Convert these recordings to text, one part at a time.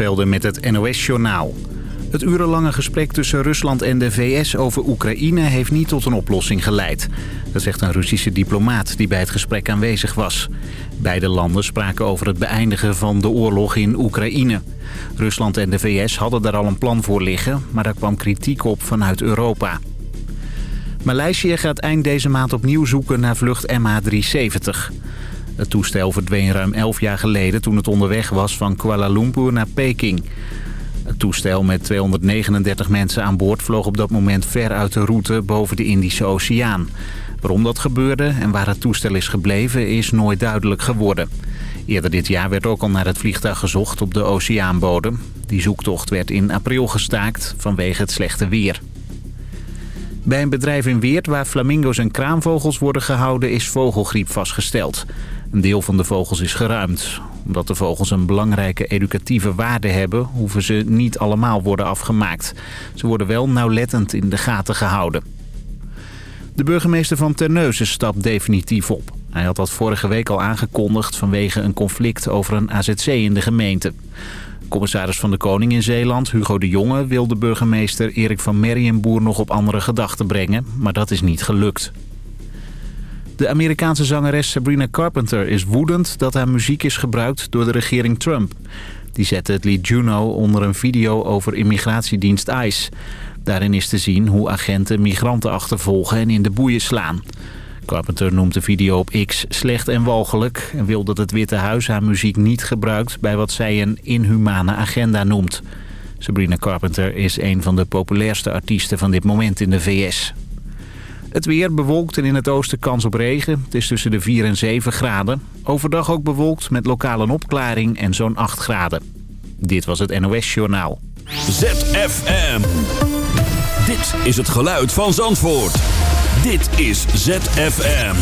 Velden met het NOS-journaal. Het urenlange gesprek tussen Rusland en de VS over Oekraïne heeft niet tot een oplossing geleid. Dat zegt een Russische diplomaat die bij het gesprek aanwezig was. Beide landen spraken over het beëindigen van de oorlog in Oekraïne. Rusland en de VS hadden daar al een plan voor liggen, maar daar kwam kritiek op vanuit Europa. Maleisië gaat eind deze maand opnieuw zoeken naar vlucht MH370. Het toestel verdween ruim 11 jaar geleden toen het onderweg was van Kuala Lumpur naar Peking. Het toestel met 239 mensen aan boord vloog op dat moment ver uit de route boven de Indische Oceaan. Waarom dat gebeurde en waar het toestel is gebleven is nooit duidelijk geworden. Eerder dit jaar werd ook al naar het vliegtuig gezocht op de oceaanbodem. Die zoektocht werd in april gestaakt vanwege het slechte weer. Bij een bedrijf in Weert waar flamingo's en kraanvogels worden gehouden is vogelgriep vastgesteld. Een deel van de vogels is geruimd. Omdat de vogels een belangrijke educatieve waarde hebben... hoeven ze niet allemaal worden afgemaakt. Ze worden wel nauwlettend in de gaten gehouden. De burgemeester van Terneuzen stapt definitief op. Hij had dat vorige week al aangekondigd vanwege een conflict over een AZC in de gemeente. Commissaris van de Koning in Zeeland, Hugo de Jonge, wil de burgemeester Erik van Merrienboer nog op andere gedachten brengen, maar dat is niet gelukt. De Amerikaanse zangeres Sabrina Carpenter is woedend dat haar muziek is gebruikt door de regering Trump. Die zette het lied Juno onder een video over immigratiedienst ICE. Daarin is te zien hoe agenten migranten achtervolgen en in de boeien slaan. Carpenter noemt de video op X slecht en walgelijk... en wil dat het Witte Huis haar muziek niet gebruikt... bij wat zij een inhumane agenda noemt. Sabrina Carpenter is een van de populairste artiesten van dit moment in de VS. Het weer bewolkt en in het oosten kans op regen. Het is tussen de 4 en 7 graden. Overdag ook bewolkt met lokale opklaring en zo'n 8 graden. Dit was het NOS Journaal. ZFM. Dit is het geluid van Zandvoort. Dit is ZFM.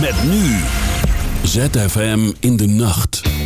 Met nu. ZFM in de nacht.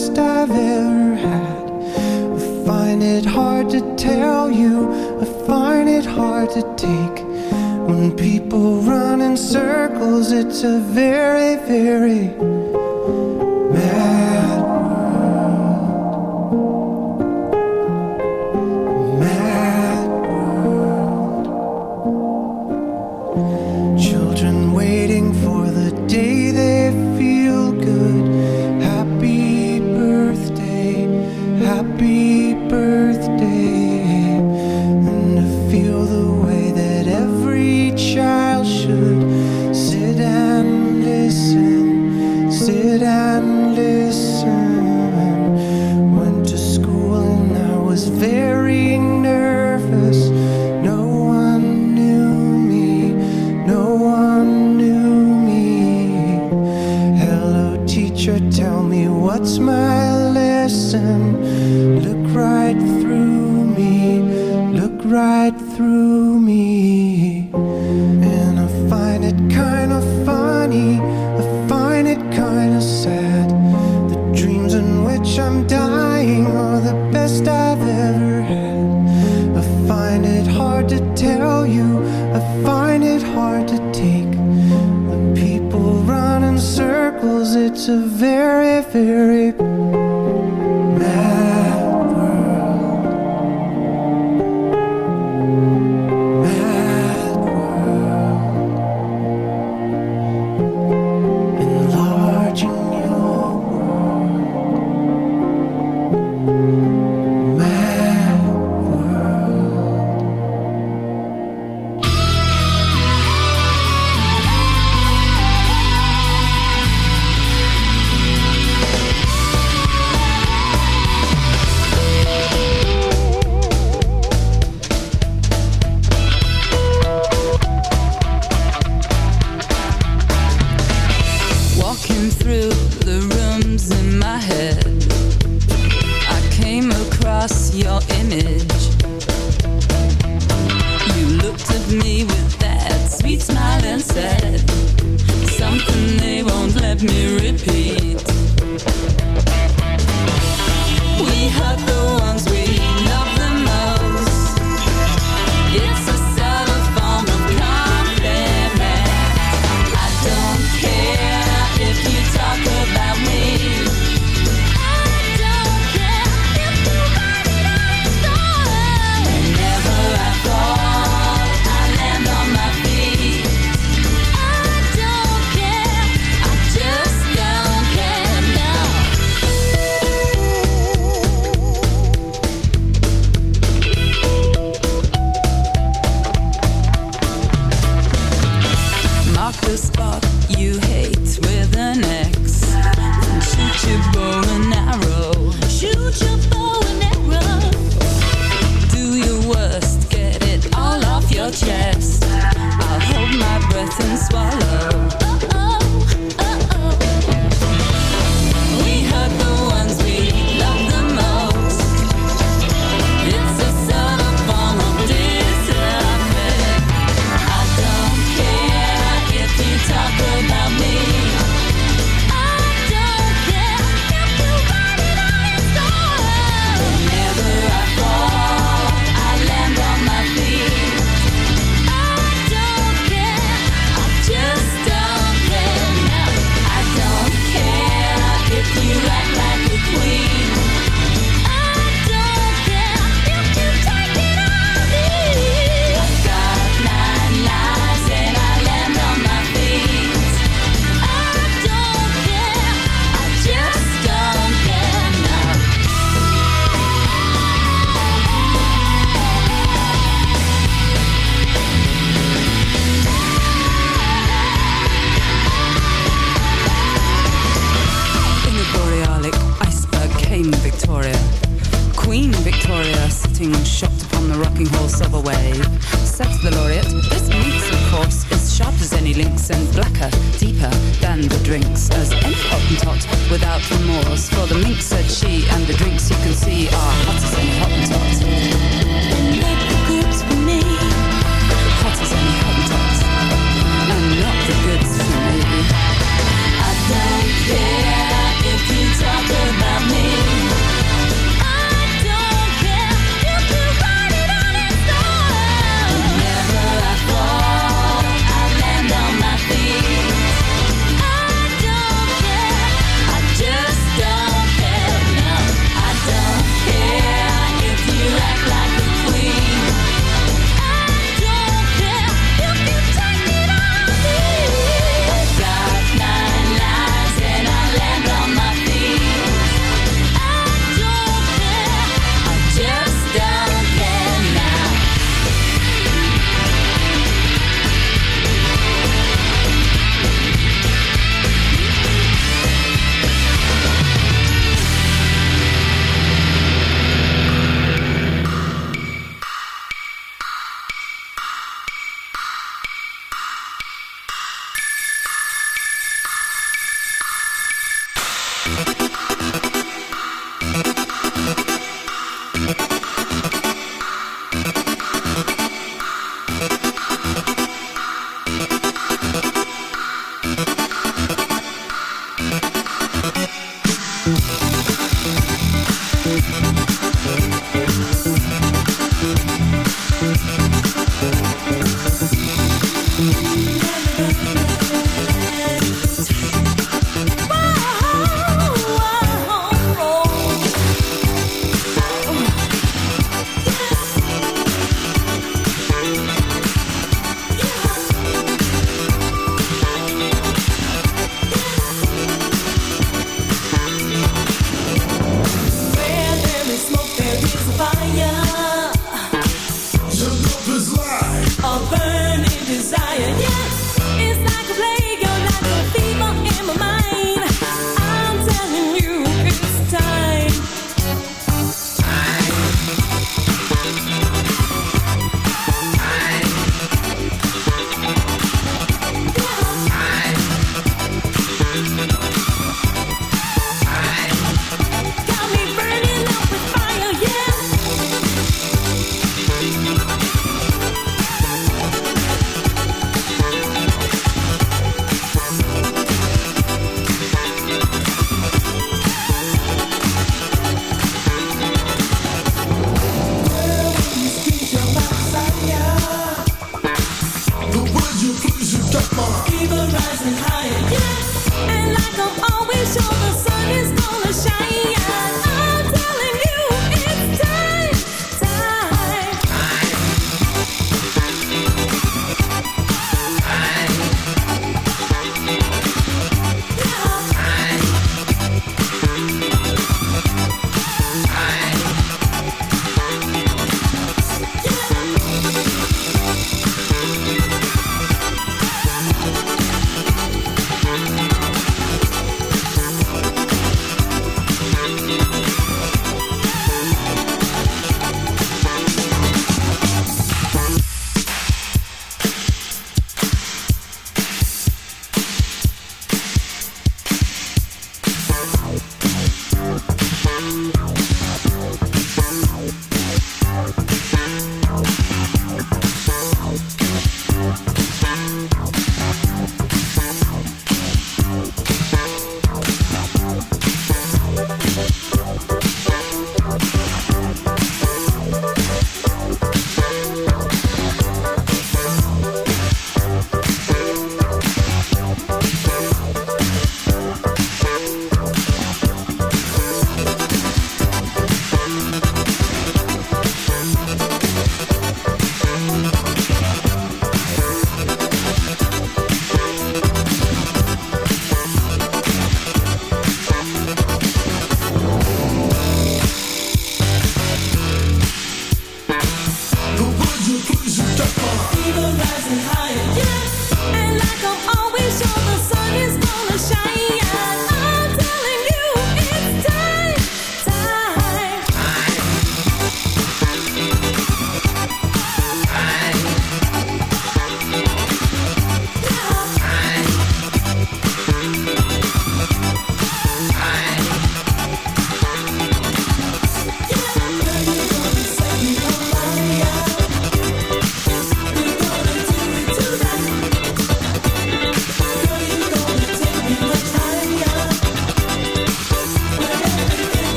best I've ever had. I find it hard to tell you, I find it hard to take. When people run in circles, it's a very, very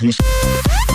Give me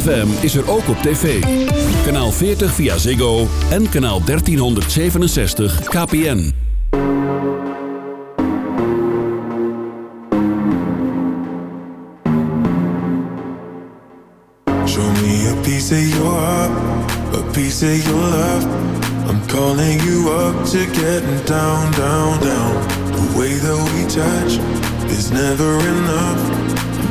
ZFM is er ook op tv. Kanaal 40 via Ziggo en kanaal 1367 KPN. Show me a piece of your heart, a piece of your love. I'm calling you up to getting down, down, down. The way that we touch is never enough.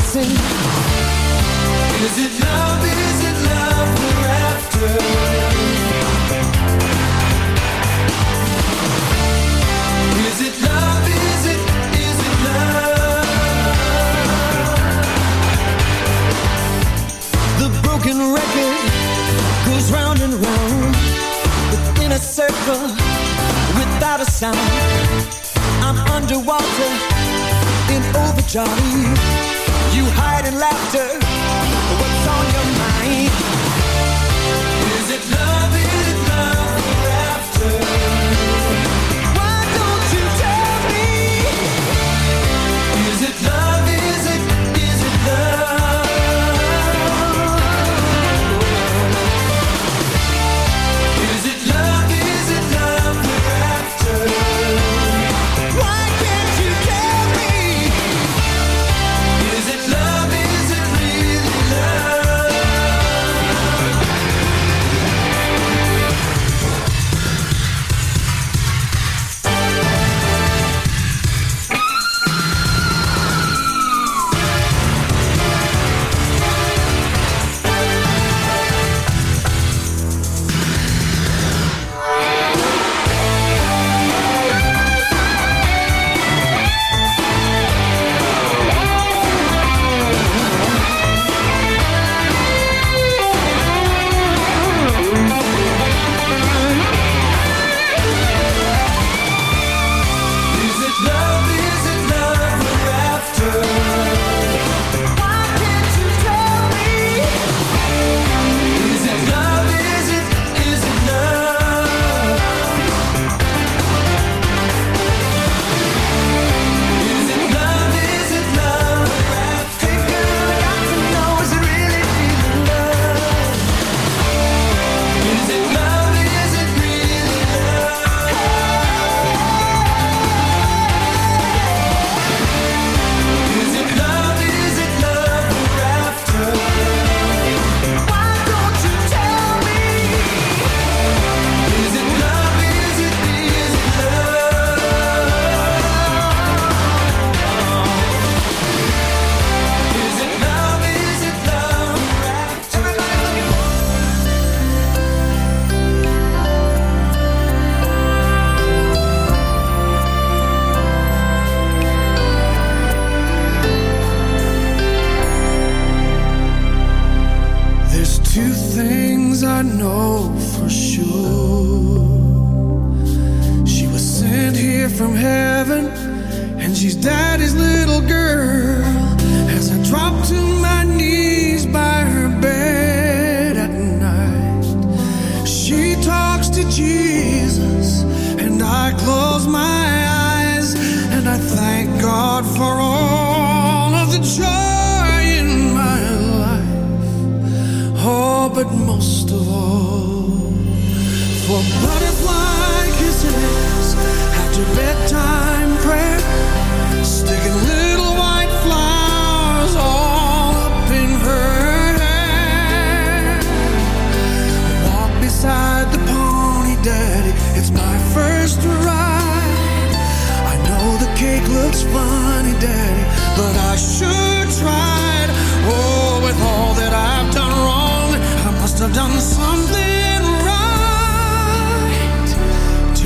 dancing. Is it love, is it love we're after? Is it love, is it, is it love? The broken record goes round and round. Within a circle, without a sound. I'm underwater, in overdrive. You hide in laughter.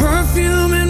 perfume